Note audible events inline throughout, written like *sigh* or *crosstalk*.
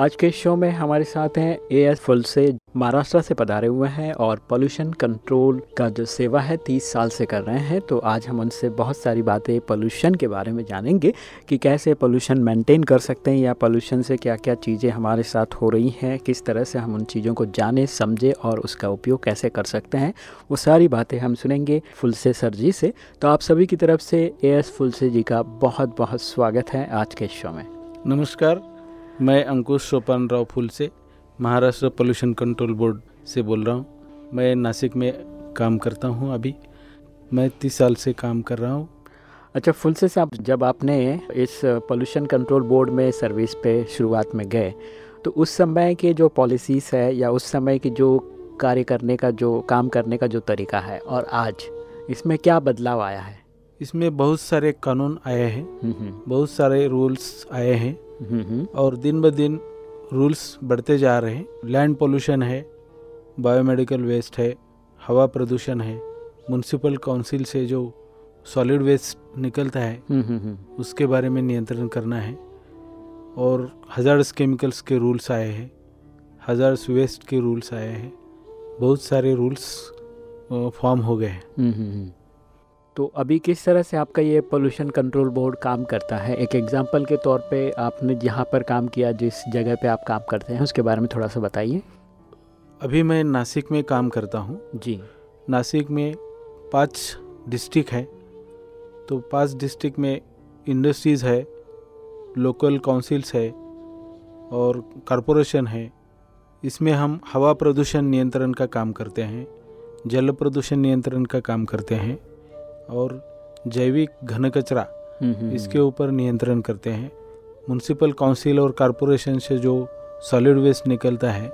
आज के शो में हमारे साथ हैं ए एस फुल से महाराष्ट्र से पधारे हुए हैं और पोल्यूशन कंट्रोल का जो सेवा है तीस साल से कर रहे हैं तो आज हम उनसे बहुत सारी बातें पोल्यूशन के बारे में जानेंगे कि कैसे पोल्यूशन मेंटेन कर सकते हैं या पोल्यूशन से क्या क्या चीज़ें हमारे साथ हो रही हैं, किस तरह से हम उन चीज़ों को जाने, समझे और उसका उपयोग कैसे कर सकते हैं, वो सारी बातें हम सुनेंगे फुलसे सर जी से। तो आप सभी की तरफ़ से ए एस फुलसे जी का बहुत बहुत स्वागत है आज के शो में। नमस्कार मैं अंकुश सोपान राव फूल से महाराष्ट्र पोल्यूशन कंट्रोल बोर्ड से बोल रहा हूँ। मैं नासिक में काम करता हूँ अभी। मैं तीस साल से काम कर रहा हूँ। अच्छा फुल से साहब जब आपने इस पोल्यूशन कंट्रोल बोर्ड में सर्विस पे शुरुआत में गए तो उस समय के जो पॉलिसीज़ है या उस समय की जो कार्य करने का जो काम करने का जो तरीका है और आज इसमें क्या बदलाव आया है? इसमें बहुत सारे कानून आए हैं। हम्म, हम्म, बहुत सारे रूल्स आए हैं। और दिन ब दिन रूल्स बढ़ते जा रहे हैं। लैंड पोल्यूशन है बायोमेडिकल वेस्ट है हवा प्रदूषण है म्यूनसिपल काउंसिल से जो सॉलिड वेस्ट निकलता है हम्म, हम्म, हम्म, उसके बारे में नियंत्रण करना है। और हज़ार्स केमिकल्स के रूल्स आए हैं हज़ार्स वेस्ट के रूल्स आए हैं बहुत सारे रूल्स फॉर्म हो गए हैं। तो अभी किस तरह से आपका ये पोल्यूशन कंट्रोल बोर्ड काम करता है? एक एग्जांपल के तौर पे आपने जहाँ पर काम किया जिस जगह पे आप काम करते हैं उसके बारे में थोड़ा सा बताइए। अभी मैं नासिक में काम करता हूँ। जी। नासिक में पाँच डिस्ट्रिक्ट है। तो पाँच डिस्ट्रिक्ट में इंडस्ट्रीज़ है लोकल काउंसिल्स है और कॉरपोरेशन है। इसमें हम हवा प्रदूषण नियंत्रण का काम करते हैं जल प्रदूषण नियंत्रण का काम करते हैं। और जैविक घन कचरा हम्म, हम्म, इसके ऊपर नियंत्रण करते हैं। म्यूनसिपल काउंसिल और कॉरपोरेशन से जो सॉलिड वेस्ट निकलता है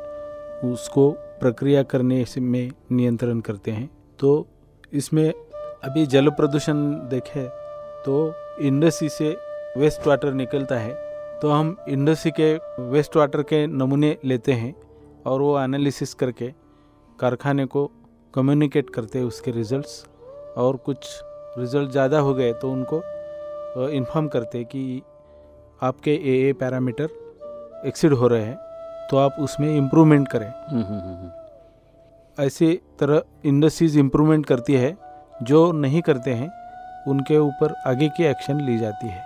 उसको प्रक्रिया करने से में नियंत्रण करते हैं। तो इसमें अभी जल प्रदूषण देखें तो इंडस्ट्री से वेस्ट वाटर निकलता है। तो हम इंडस्ट्री के वेस्ट वाटर के नमूने लेते हैं और वो एनालिसिस करके कारखाने को कम्युनिकेट करते हैं उसके रिजल्ट्स और कुछ रिज़ल्ट ज़्यादा हो गए तो उनको इन्फॉर्म करते कि आपके ए ए पैरामीटर एक्सीड हो रहे हैं तो आप उसमें इम्प्रूवमेंट करें हम्म, हम्म, हम्म। ऐसी तरह इंडस्ट्रीज़ इम्प्रूवमेंट करती है जो नहीं करते हैं उनके ऊपर आगे की एक्शन ली जाती है।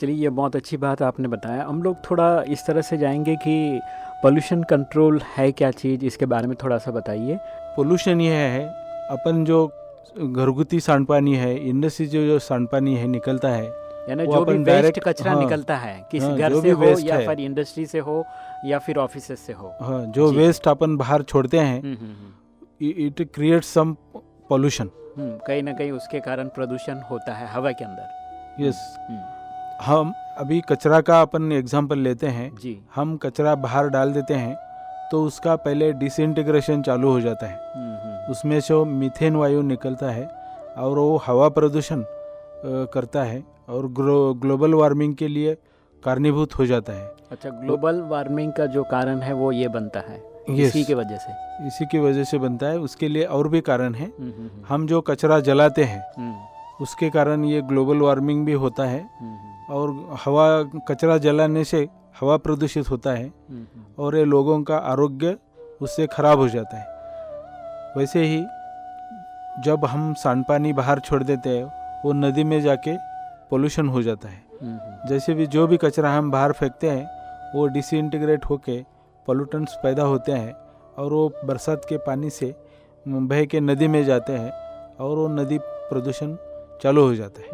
चलिए ये बहुत अच्छी बात आपने बताया हम लोग थोड़ा इस तरह से जाएँगे कि पोल्यूशन कंट्रोल है क्या चीज़ इसके बारे में थोड़ा सा बताइए पोल्यूशन यह है अपन जो घरगुती सांडपानी है इंडस्ट्री जो जो सांडपानी है निकलता है यानी जो भी वेस्ट कचरा हाँ, निकलता है किसी हाँ, घर जो से हो या फिर इंडस्ट्री से हो या फिर ऑफ़िस से हो। हाँ जो वेस्ट अपन बाहर छोड़ते हैं। इट क्रिएट सम पोल्यूशन कहीं ना कहीं उसके कारण प्रदूषण होता है हवा के अंदर। यस हम्म, हम अभी कचरा का अपन एग्ज़ाम्पल लेते हैं। जी। हम कचरा बाहर डाल देते हैं तो उसका पहले डिसइंटीग्रेशन चालू हो जाता है। हम्म, हम्म, उसमें जो मीथेन वायु निकलता है और वो हवा प्रदूषण करता है और ग्लो, ग्लोबल वार्मिंग के लिए कारणीभूत हो जाता है। अच्छा ग्लोबल वार्मिंग का जो कारण है वो ये बनता है। Yes. इसी की वजह से। इसी की वजह से बनता है उसके लिए और भी कारण है। हम्म, हम्म, हम्म, हम जो कचरा जलाते हैं उसके कारण ये ग्लोबल वार्मिंग भी होता है और हवा कचरा जलाने से हवा प्रदूषित होता है और ये लोगों का आरोग्य उससे खराब हो जाता है। वैसे ही जब हम सांडपानी बाहर छोड़ देते हैं वो नदी में जाके पोल्यूशन हो जाता है। जैसे भी जो भी कचरा हम बाहर फेंकते हैं वो डिसइंटीग्रेट होके पोल्यूटेंट्स पैदा होते हैं और वो बरसात के पानी से बह के नदी में जाते हैं और वो नदी प्रदूषण चालू हो जाता है।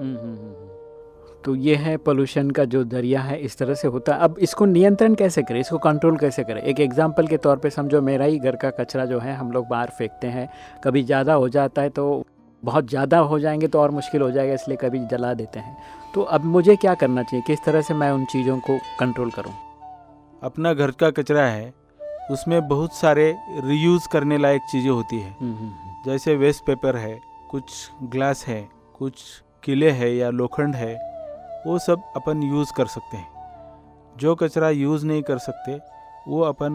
तो ये है पोल्यूशन का जो ज़रिया है इस तरह से होता है। अब इसको नियंत्रण कैसे करें? इसको कंट्रोल कैसे करें? एक एग्जांपल के तौर पे समझो मेरा ही घर का कचरा जो है हम लोग बाहर फेंकते हैं। कभी ज़्यादा हो जाता है तो बहुत ज़्यादा हो जाएँगे तो और मुश्किल हो जाएगा इसलिए कभी जला देते हैं। तो अब मुझे क्या करना चाहिए? किस तरह से मैं उन चीज़ों को कंट्रोल करूँ? अपना घर का कचरा है उसमें बहुत सारे रीयूज करने लायक चीज़ें होती है। जैसे वेस्ट पेपर है कुछ ग्लास है कुछ किले है या लोखंड है वो सब अपन यूज़ कर सकते हैं। जो कचरा यूज़ नहीं कर सकते वो अपन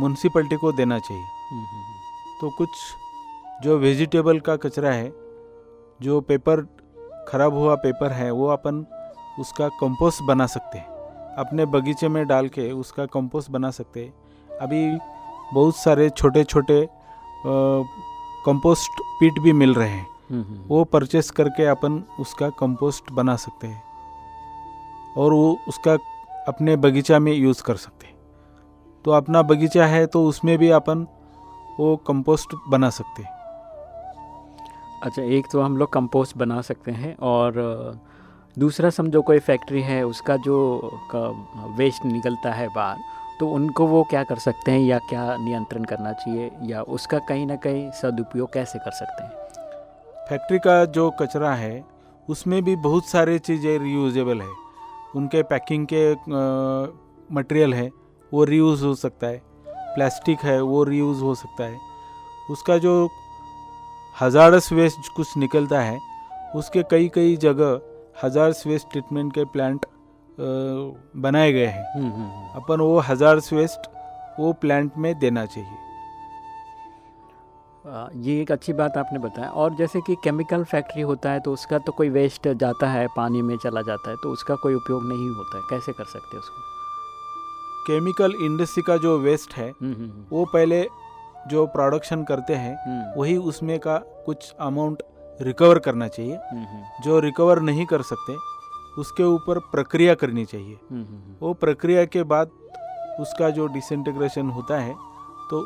म्यूनसिपलिटी को देना चाहिए। हम्म, हम्म, हम्म। तो कुछ जो वेजिटेबल का कचरा है जो पेपर खराब हुआ पेपर है वो अपन उसका कंपोस्ट बना सकते हैं। अपने बगीचे में डाल के उसका कंपोस्ट बना सकते हैं। अभी बहुत सारे छोटे छोटे कंपोस्ट पीट भी मिल रहे हैं। वो परचेस करके अपन उसका कंपोस्ट बना सकते हैं। और वो उसका अपने बगीचा में यूज़ कर सकते हैं। तो अपना बगीचा है तो उसमें भी अपन वो कंपोस्ट बना सकते हैं। अच्छा एक तो हम लोग कंपोस्ट बना सकते हैं और दूसरा समझो कोई फैक्ट्री है उसका जो वेस्ट निकलता है बाहर तो उनको वो क्या कर सकते हैं या क्या नियंत्रण करना चाहिए या उसका कहीं ना कहीं सदुपयोग कैसे कर सकते हैं? फैक्ट्री का जो कचरा है उसमें भी बहुत सारे चीज़ें रियूजेबल है। उनके पैकिंग के मटेरियल है वो रीयूज़ हो सकता है। प्लास्टिक है वो रीयूज़ हो सकता है। उसका जो हजारस वेस्ट कुछ निकलता है उसके कई कई जगह हजार्स वेस्ट ट्रीटमेंट के प्लांट बनाए गए हैं। हम्म, हम्म, हम्म। अपन वो हजार्स वेस्ट वो प्लांट में देना चाहिए। ये एक अच्छी बात आपने बताया। और जैसे कि केमिकल फैक्ट्री होता है तो उसका तो कोई वेस्ट जाता है पानी में चला जाता है तो उसका कोई उपयोग नहीं होता है। कैसे कर सकते उसको? केमिकल इंडस्ट्री का जो वेस्ट है हम्म, हम्म, हम्म, वो पहले जो प्रोडक्शन करते हैं वही उसमें का कुछ अमाउंट रिकवर करना चाहिए। जो रिकवर नहीं कर सकते उसके ऊपर प्रक्रिया करनी चाहिए। वो प्रक्रिया के बाद उसका जो डिसइंटीग्रेशन होता है तो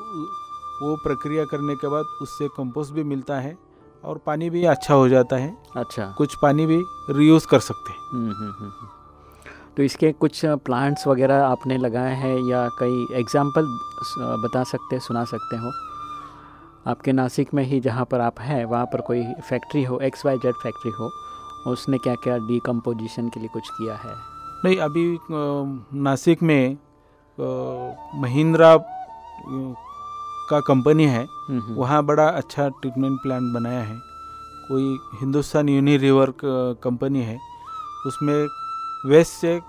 वो प्रक्रिया करने के बाद उससे कंपोस्ट भी मिलता है और पानी भी अच्छा हो जाता है। अच्छा। कुछ पानी भी रीयूज कर सकते हैं। हम्म, हम्म, हम्म। तो इसके कुछ प्लांट्स वगैरह आपने लगाए हैं या कई एग्ज़ाम्पल बता सकते हैं सुना सकते हो? आपके नासिक में ही जहाँ पर आप हैं वहाँ पर कोई फैक्ट्री हो एक्स वाई जेड फैक्ट्री हो उसने क्या क्या डिकम्पोजिशन के लिए कुछ किया है? नहीं अभी नासिक में महिंद्रा का कंपनी है हम्म, हम्म, वहाँ बड़ा अच्छा ट्रीटमेंट प्लांट बनाया है। कोई हिंदुस्तान यूनि रिवर कंपनी है उसमें वेस्ट से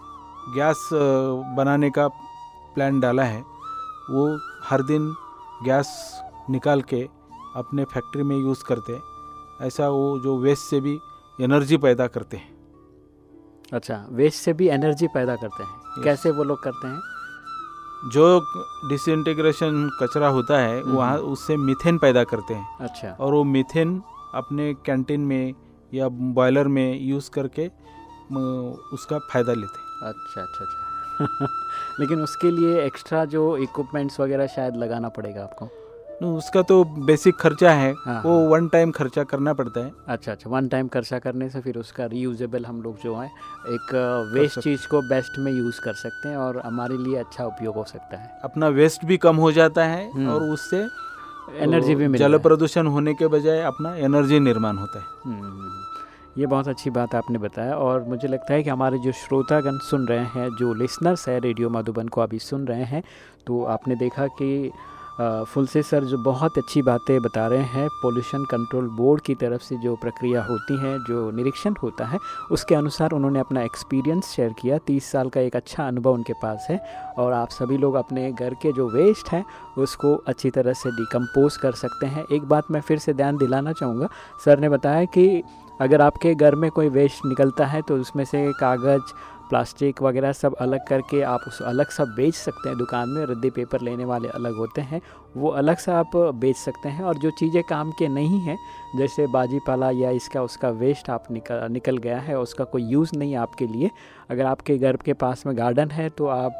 गैस बनाने का प्लान डाला है। वो हर दिन गैस निकाल के अपने फैक्ट्री में यूज़ करते हैं। ऐसा वो जो वेस्ट से भी एनर्जी पैदा करते हैं। अच्छा वेस्ट से भी एनर्जी पैदा करते हैं। कैसे वो लोग करते हैं? जो डिसइंटीग्रेशन कचरा होता है हम्म। वहाँ उससे मिथेन पैदा करते हैं। अच्छा। और वो मिथेन अपने कैंटीन में या बॉयलर में यूज़ करके उसका फ़ायदा लेते हैं। अच्छा अच्छा अच्छा। *laughs* लेकिन उसके लिए एक्स्ट्रा जो इक्विपमेंट्स वगैरह शायद लगाना पड़ेगा आपको? उसका तो बेसिक खर्चा है हाँ, वो हाँ। वन टाइम खर्चा करना पड़ता है अच्छा अच्छा वन टाइम खर्चा करने से फिर उसका रीयूजेबल हम लोग जो है एक वेस्ट चीज़ को बेस्ट में यूज़ कर सकते हैं और हमारे लिए अच्छा उपयोग हो सकता है अपना वेस्ट भी कम हो जाता है हम्म। और उससे एनर्जी भी मिल जल प्रदूषण होने के बजाय अपना एनर्जी निर्माण होता है हम्म, हम्म। ये बहुत अच्छी बात आपने बताया और मुझे लगता है कि हमारे जो श्रोतागण सुन रहे हैं जो लिसनर्स है रेडियो मधुबन को अभी सुन रहे हैं तो आपने देखा कि फुलसे सर, जो बहुत अच्छी बातें बता रहे हैं पोल्यूशन कंट्रोल बोर्ड की तरफ़ से जो प्रक्रिया होती है, जो निरीक्षण होता है, उसके अनुसार उन्होंने अपना एक्सपीरियंस शेयर किया। तीस साल का एक अच्छा अनुभव उनके पास है और आप सभी लोग अपने घर के जो वेस्ट हैं, उसको अच्छी तरह से डिकम्पोज कर सकते हैं। एक बात मैं फिर से ध्यान दिलाना चाहूँगा। सर ने बताया कि अगर आपके घर में कोई वेस्ट निकलता है तो उसमें से कागज़ प्लास्टिक वगैरह सब अलग करके आप उस अलग सा बेच सकते हैं। दुकान में रद्दी पेपर लेने वाले अलग होते हैं। वो अलग सा आप बेच सकते हैं और जो चीज़ें काम के नहीं हैं, जैसे बाजी पाला या इसका उसका वेस्ट आप निकल निकल गया है, उसका कोई यूज़ नहीं आपके लिए। अगर आपके घर के पास में गार्डन है तो आप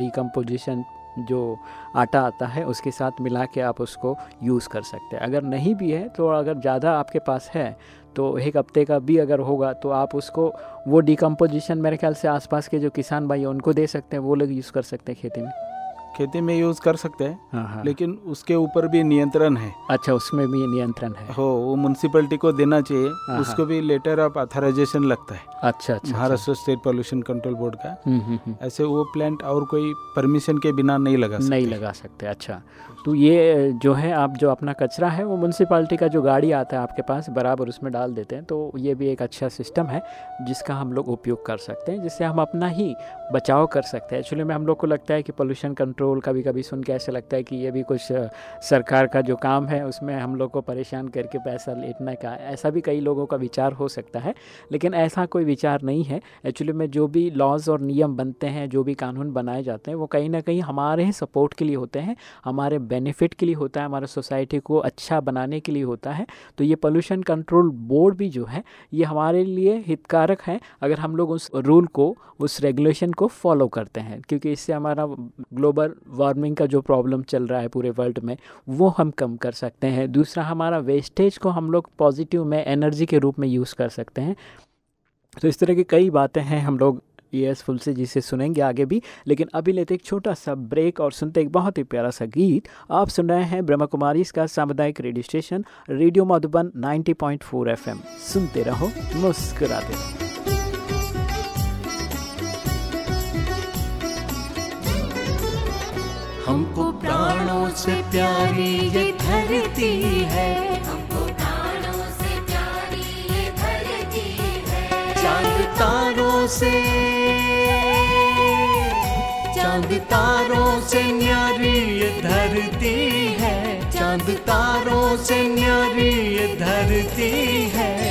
डिकम्पोजिशन जो आटा आता है, उसके साथ मिला के आप उसको यूज़ कर सकते हैं। अगर नहीं भी है तो अगर ज़्यादा आपके पास है तो एक हफ़्ते का भी अगर होगा तो आप उसको वो डिकम्पोजिशन मेरे ख्याल से आसपास के जो किसान भाई हैं उनको दे सकते हैं वो लोग यूज़ कर सकते हैं खेती में। खेती में यूज़ कर सकते हैं हाँ हाँ। लेकिन उसके ऊपर भी नियंत्रण है। अच्छा उसमें भी नियंत्रण है। हो वो म्यूनसिपलिटी को देना चाहिए हाँ, उसको भी लेटर ऑफ़ अथराइजेशन लगता है। अच्छा अच्छा Maharashtra state pollution control board का। हम्म, हम्म, हम्म। ऐसे वो प्लांट और कोई परमिशन के बिना नहीं लगा सकते। नहीं लगा सकते अच्छा। तो ये जो है, आप जो अपना कचरा है, वो म्यूनसिपाल्टी का जो गाड़ी आता है आपके पास, बराबर उसमें डाल देते हैं। तो ये भी एक अच्छा सिस्टम है, जिसका हम लोग उपयोग कर सकते हैं, जिससे हम अपना ही बचाव कर सकते हैं। एक्चुअली में हम लोग को लगता है कि पोल्यूशन कंट्रोल कभी कभी सुन के ऐसा लगता है कि ये भी कुछ सरकार का जो काम है, उसमें हम लोग को परेशान करके पैसा लेटने का, ऐसा भी कई लोगों का विचार हो सकता है। लेकिन ऐसा कोई विचार नहीं है। एक्चुअली में जो भी लॉज और नियम बनते हैं, जो भी कानून बनाए जाते हैं, वो कहीं ना कहीं हमारे ही सपोर्ट के लिए होते हैं, हमारे बेनिफिट के लिए होता है, हमारे सोसाइटी को अच्छा बनाने के लिए होता है। तो ये पोल्यूशन कंट्रोल बोर्ड भी जो है, ये हमारे लिए हितकारक है, अगर हम लोग उस रूल को, उस रेगुलेशन को फॉलो करते हैं। क्योंकि इससे हमारा ग्लोबल वार्मिंग का जो प्रॉब्लम चल रहा है पूरे वर्ल्ड में, वो हम कम कर सकते हैं। दूसरा, हमारा वेस्टेज को हम लोग पॉजिटिव में एनर्जी के रूप में यूज़ कर सकते हैं। तो इस तरह की कई बातें हैं, हम लोग एस फुल से जिसे सुनेंगे आगे भी। लेकिन अभी लेते एक छोटा सा ब्रेक और सुनते एक बहुत ही प्यारा सा गीत। आप सुन रहे हैं ब्रह्मा कुमारी, इसका सामुदायिक radio station radio Madhuban 90.4 FM सुनते रहो, मुस्कुराते रहो। हमको प्राणों से प्यारी ये धरती है। हमको प्राणों से प्यारी ये धरती है। चाँद तारों से चाँद तारों से न्यारी ये धरती है। चाँद तारों से न्यारी ये धरती है।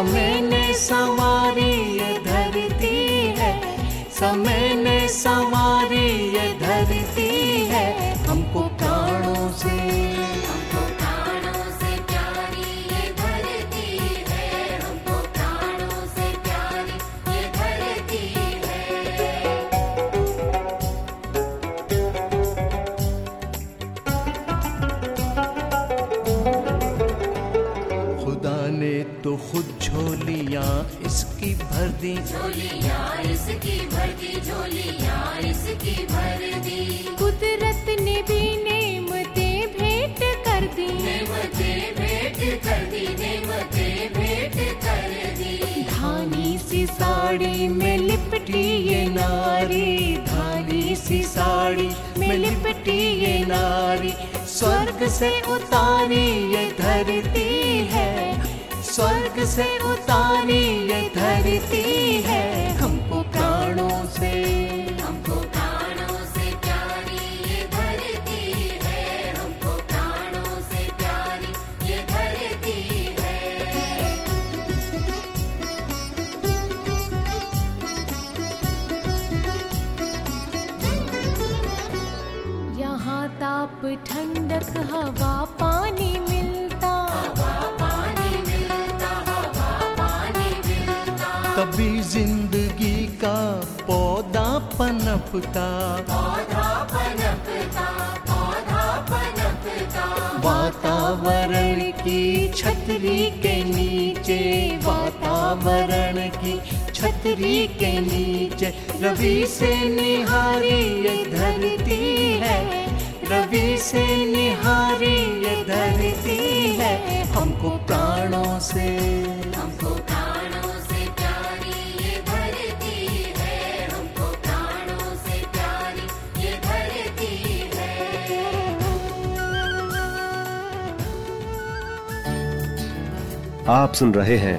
समय ने सवारी धरती है। समय दी। झोलियाँ इसकी भर दी झोलियाँ इसकी भर दी कुदरत ने भी नेमते भेंट कर दी। नेमते भेंट कर दी नेमते भेंट कर दी। धानी सी साड़ी में लिपटी ये नारी धानी सी साड़ी में लिपटी ये नारी। स्वर्ग से उतारी ये धरती है स्वर्ग से उतारी ये धरती है। छतरी के नीचे रवि से निहारी ये धरती है। रवि से निहारी ये धरती है। हमको प्राणों से हमको प्राणों से प्यारी ये धरती है। हमको प्राणों से प्यारी ये धरती है। आप सुन रहे हैं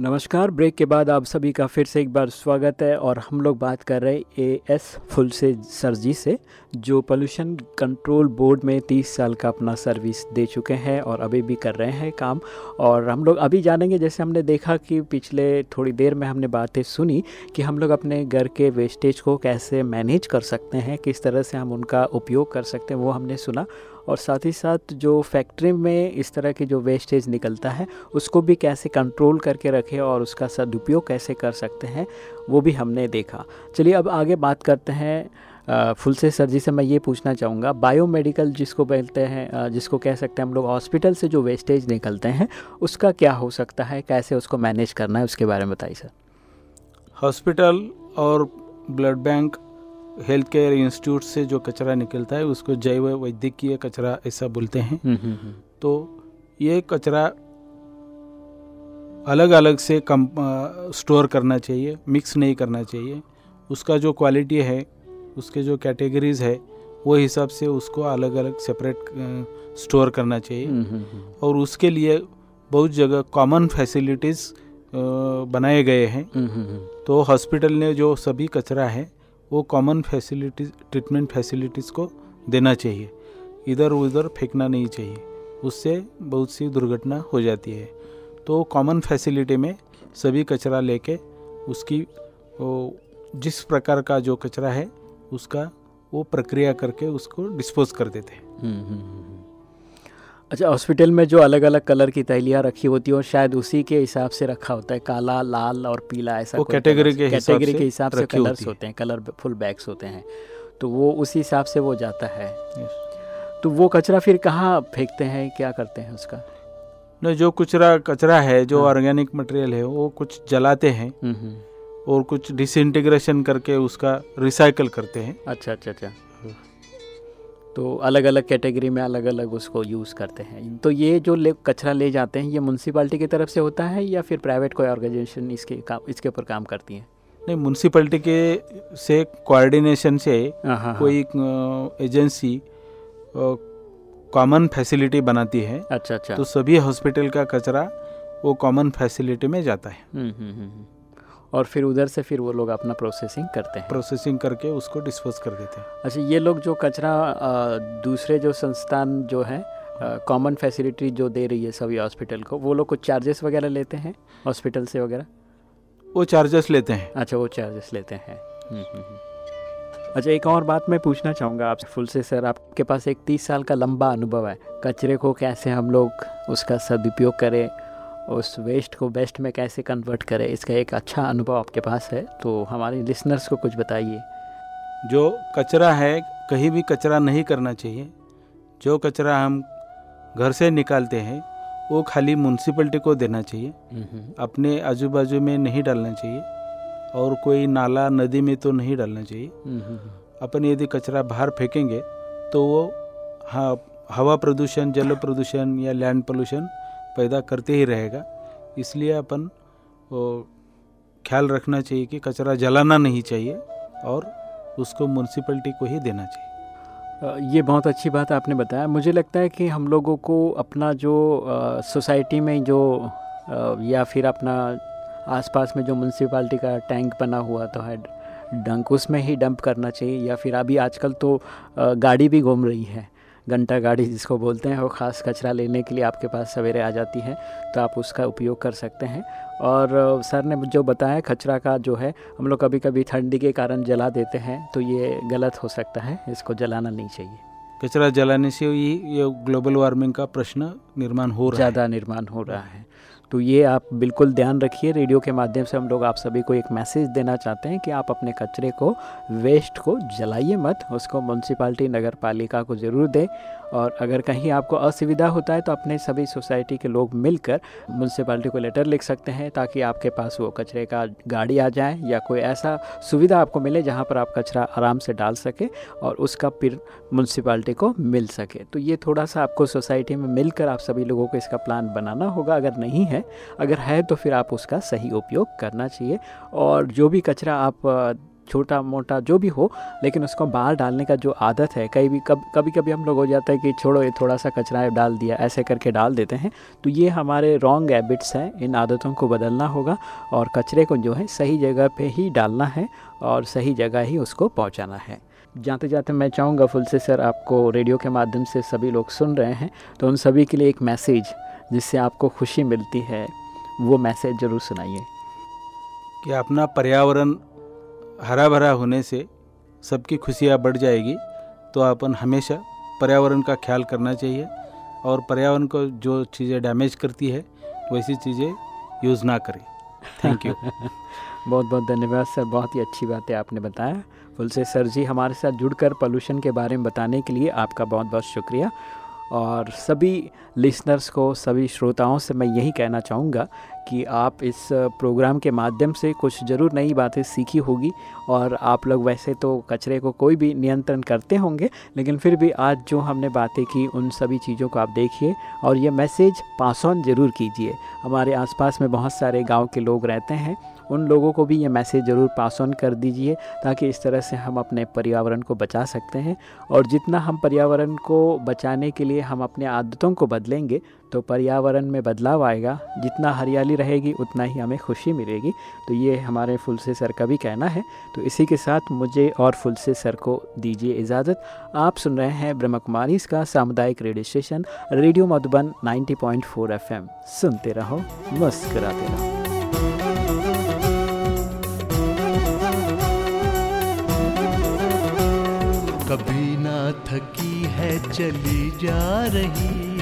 नमस्कार, ब्रेक के बाद आप सभी का फिर से एक बार स्वागत है और हम लोग बात कर रहे हैं ए एस फुल से सर जी से, जो पोल्यूशन कंट्रोल बोर्ड में 30 साल का अपना सर्विस दे चुके हैं और अभी भी कर रहे हैं काम। और हम लोग अभी जानेंगे, जैसे हमने देखा कि पिछले थोड़ी देर में हमने बातें सुनी कि हम लोग अपने घर के वेस्टेज को कैसे मैनेज कर सकते हैं, किस तरह से हम उनका उपयोग कर सकते हैं, वो हमने सुना। और साथ ही साथ जो फैक्ट्री में इस तरह के जो वेस्टेज निकलता है उसको भी कैसे कंट्रोल करके रखें और उसका सदुपयोग कैसे कर सकते हैं वो भी हमने देखा। चलिए अब आगे बात करते हैं अ, फुल से सर जी से मैं ये पूछना चाहूँगा बायोमेडिकल जिसको बोलते हैं जिसको कह सकते हैं हम लोग हॉस्पिटल से जो वेस्टेज निकलते हैं उसका क्या हो सकता है कैसे उसको मैनेज करना है उसके बारे में बताइए सर। हॉस्पिटल और blood bank health care institute से जो कचरा निकलता है उसको जैव वैद्यकीय कचरा ऐसा बोलते हैं हम्म, हम्म, हम्म। तो ये कचरा अलग अलग से कम स्टोर करना चाहिए मिक्स नहीं करना चाहिए उसका जो क्वालिटी है उसके जो कैटेगरीज है वो हिसाब से उसको अलग अलग सेपरेट स्टोर करना चाहिए। और उसके लिए बहुत जगह कॉमन फैसिलिटीज़ बनाए गए हैं। तो हॉस्पिटल ने जो सभी कचरा है वो कॉमन फैसिलिटीज़ ट्रीटमेंट फैसिलिटीज़ को देना चाहिए। इधर उधर फेंकना नहीं चाहिए। उससे बहुत सी दुर्घटना हो जाती है। तो कॉमन फैसिलिटी में सभी कचरा लेके उसकी वो जिस प्रकार का जो कचरा है उसका वो प्रक्रिया करके उसको डिस्पोज कर देते हैं। हम्म, हम्म, हम्म। अच्छा हॉस्पिटल में जो अलग अलग कलर की थैलियाँ रखी होती है शायद उसी के हिसाब से रखा होता है काला लाल और पीला ऐसा वो कैटेगरी के हिसाब कैटेगरी से के हिसाब से कलर्स होते हैं। कलर फुल बैग्स होते हैं। तो वो उसी हिसाब से वो जाता है। तो वो कचरा फिर कहाँ फेंकते हैं? क्या करते हैं उसका? नहीं जो कचरा कचरा है जो हाँ। ऑर्गेनिक मटेरियल है वो कुछ जलाते हैं हम्म, हम्म। और कुछ डिसइंटीग्रेशन करके उसका रिसाइकल करते हैं। अच्छा अच्छा अच्छा। तो अलग अलग कैटेगरी में अलग अलग उसको यूज़ करते हैं। तो ये जो ले कचरा ले जाते हैं ये म्यूनसिपाल्टी की तरफ़ से होता है या फिर प्राइवेट कोई ऑर्गेनाइजेशन इसके काम इसके ऊपर काम करती है? नहीं म्यूनसिपैलिटी के से कोऑर्डिनेशन से हाँ, हाँ, कोई एजेंसी कॉमन फैसिलिटी बनाती है। अच्छा अच्छा। तो सभी हॉस्पिटल का कचरा वो कॉमन फैसिलिटी में जाता है। और फिर उधर से फिर वो लोग अपना प्रोसेसिंग करते हैं। प्रोसेसिंग करके उसको डिस्पोज कर देते हैं। अच्छा ये लोग जो कचरा दूसरे जो संस्थान जो है कॉमन फैसिलिटी जो दे रही है सभी हॉस्पिटल को वो लोग कुछ चार्जेस वगैरह लेते हैं हॉस्पिटल से वगैरह? वो चार्जेस लेते हैं। अच्छा वो चार्जेस लेते हैं। हम्म, हम्म, हम्म। अच्छा एक और बात मैं पूछना चाहूँगा आपसे फुल से सर आपके पास एक तीस साल का लंबा अनुभव है। कचरे को कैसे हम लोग उसका सदुपयोग करें? उस वेस्ट को बेस्ट में कैसे कन्वर्ट करें इसका एक अच्छा अनुभव आपके पास है तो हमारे लिसनर्स को कुछ बताइए। जो कचरा है कहीं भी कचरा नहीं करना चाहिए। जो कचरा हम घर से निकालते हैं वो खाली म्यूनसिपलिटी को देना चाहिए। अपने आजू बाजू में नहीं डालना चाहिए। और कोई नाला नदी में तो नहीं डालना चाहिए। अपन यदि कचरा बाहर फेंकेंगे तो वो हाँ हवा प्रदूषण जल प्रदूषण या लैंड पोल्यूशन पैदा करते ही रहेगा। इसलिए अपन ख्याल रखना चाहिए कि कचरा जलाना नहीं चाहिए और उसको म्यूनसिपलिटी को ही देना चाहिए। ये बहुत अच्छी बात आपने बताया। मुझे लगता है कि हम लोगों को अपना जो सोसाइटी में जो अ, या फिर अपना आसपास में जो म्यूनसिपाल्टी का टैंक बना हुआ तो है डंक उसमें ही डंप करना चाहिए या फिर अभी आजकल तो गाड़ी भी घूम रही है। घंटा गाड़ी जिसको बोलते हैं वो ख़ास कचरा लेने के लिए आपके पास सवेरे आ जाती है तो आप उसका उपयोग कर सकते हैं। और सर ने जो बताया कचरा का जो है हम लोग कभी कभी ठंडी के कारण जला देते हैं तो ये गलत हो सकता है इसको जलाना नहीं चाहिए। कचरा जलाने से ही ये ग्लोबल वार्मिंग का प्रश्न निर्माण हो रहा ज़्यादा निर्माण हो रहा है। तो ये आप बिल्कुल ध्यान रखिए। रेडियो के माध्यम से हम लोग आप सभी को एक मैसेज देना चाहते हैं कि आप अपने कचरे को वेस्ट को जलाइए मत। उसको म्यूनसिपाल्टी नगर पालिका को ज़रूर दें। और अगर कहीं आपको असुविधा होता है तो अपने सभी सोसाइटी के लोग मिलकर म्यूनसिपाल्टी को लेटर लिख सकते हैं ताकि आपके पास वो कचरे का गाड़ी आ जाए या कोई ऐसा सुविधा आपको मिले जहाँ पर आप कचरा आराम से डाल सके और उसका फिर म्यूनसिपाल्टी को मिल सके। तो ये थोड़ा सा आपको सोसाइटी में मिलकर आप सभी लोगों को इसका प्लान बनाना होगा। अगर नहीं है अगर है तो फिर आप उसका सही उपयोग करना चाहिए। और जो भी कचरा आप छोटा मोटा जो भी हो, लेकिन उसको बाहर डालने का जो आदत है, कई भी कब कभी कभी हम लोग हो जाता है कि छोड़ो, ये थोड़ा सा कचरा है, डाल दिया, ऐसे करके डाल देते हैं। तो ये हमारे रॉन्ग हैबिट्स हैं, इन आदतों को बदलना होगा और कचरे को जो है सही जगह पे ही डालना है और सही जगह ही उसको पहुँचाना है। जाते जाते मैं चाहूँगा फुल से सर आपको रेडियो के माध्यम से सभी लोग सुन रहे हैं तो उन सभी के लिए एक मैसेज जिससे आपको खुशी मिलती है वो मैसेज ज़रूर सुनाइए। कि अपना पर्यावरण हरा भरा होने से सबकी खुशियाँ बढ़ जाएगी तो अपन हमेशा पर्यावरण का ख्याल करना चाहिए और पर्यावरण को जो चीज़ें डैमेज करती है वैसी चीज़ें यूज़ ना करें। थैंक यू बहुत बहुत धन्यवाद सर बहुत ही अच्छी बात है आपने बताया। फुलसे सर जी हमारे साथ जुड़कर पोल्यूशन के बारे में बताने के लिए आपका बहुत बहुत शुक्रिया। और सभी लिसनर्स को सभी श्रोताओं से मैं यही कहना चाहूँगा कि आप इस प्रोग्राम के माध्यम से कुछ ज़रूर नई बातें सीखी होगी और आप लोग वैसे तो कचरे को कोई भी नियंत्रण करते होंगे, लेकिन फिर भी आज जो हमने बातें की उन सभी चीज़ों को आप देखिए और ये मैसेज पास ऑन ज़रूर कीजिए। हमारे आसपास में बहुत सारे गाँव के लोग रहते हैं, उन लोगों को भी ये मैसेज ज़रूर पास ऑन कर दीजिए ताकि इस तरह से हम अपने पर्यावरण को बचा सकते हैं और जितना हम पर्यावरण को बचाने के लिए हम अपने आदतों को बदलेंगे तो पर्यावरण में बदलाव आएगा। जितना हरियाली रहेगी, उतना ही हमें खुशी मिलेगी। तो ये हमारे फुलसे सर का भी कहना है। तो इसी के साथ मुझे और फुलसे सर को दीजिए इजाज़त। आप सुन रहे हैं ब्रह्म कुमारी इसका सामुदायिक radio station, radio Madhuban 90.4 FM. सुनते रहो, मुस्कराते रहो। कभी ना थकी है चली जा रही।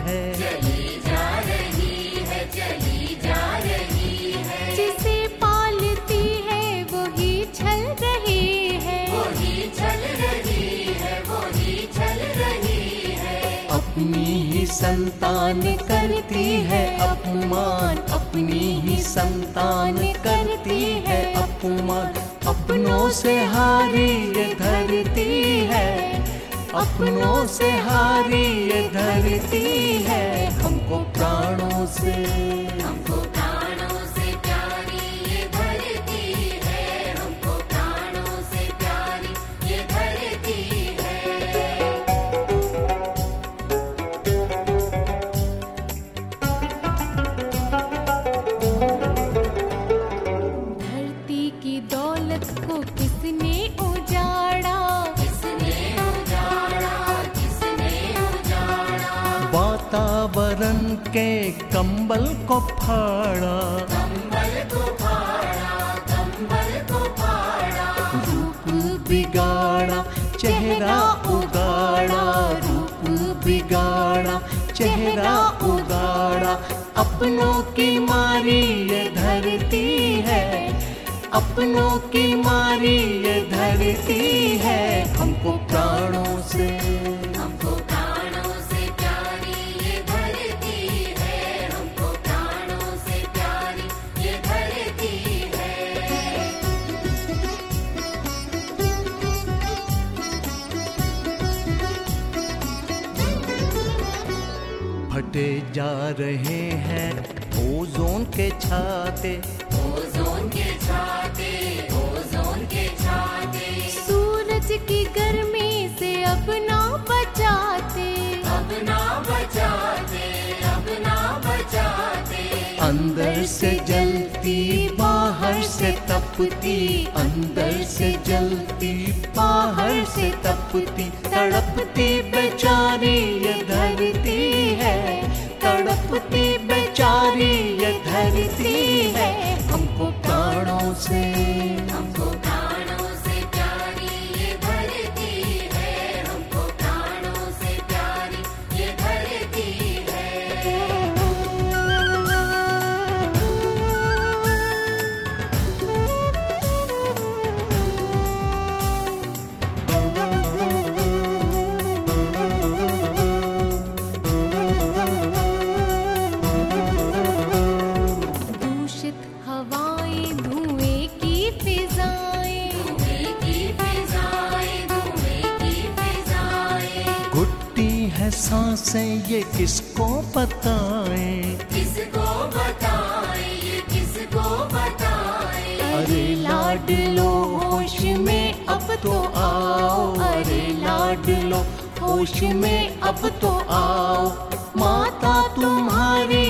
संतान करती है, अपमान अपनी ही संतान करती है, अपमान अपनों से हारी ये धरती है, अपनों से हारी ये धरती है, हमको प्राणों से। हमको को फाड़ा। कंबल को फाड़ा रूप बिगाड़ा, चेहरा उगाड़ा। रूप बिगाड़ा, चेहरा उगाड़ा। अपनों की मारी धरती है, अपनों जा रहे हैं ओजोन के छाते। ओजोन के छाते ओजोन के छाते। सूरज की गर्मी से अपना बचाते। अब ना बचाते अब ना बचाते। अंदर से जलती बाहर से तपती। अंदर से जलती बाहर से तपती। तड़पती बेचारी ये धरती है। तड़पती बेचारी ये धरती है। हमको प्राणों से ये किसको बताए? किसको बताए? ये किसको बताए? अरे लाडलो होश में अब तो आओ। अरे लाड लो होश में अब तो आओ। माता तुम्हारी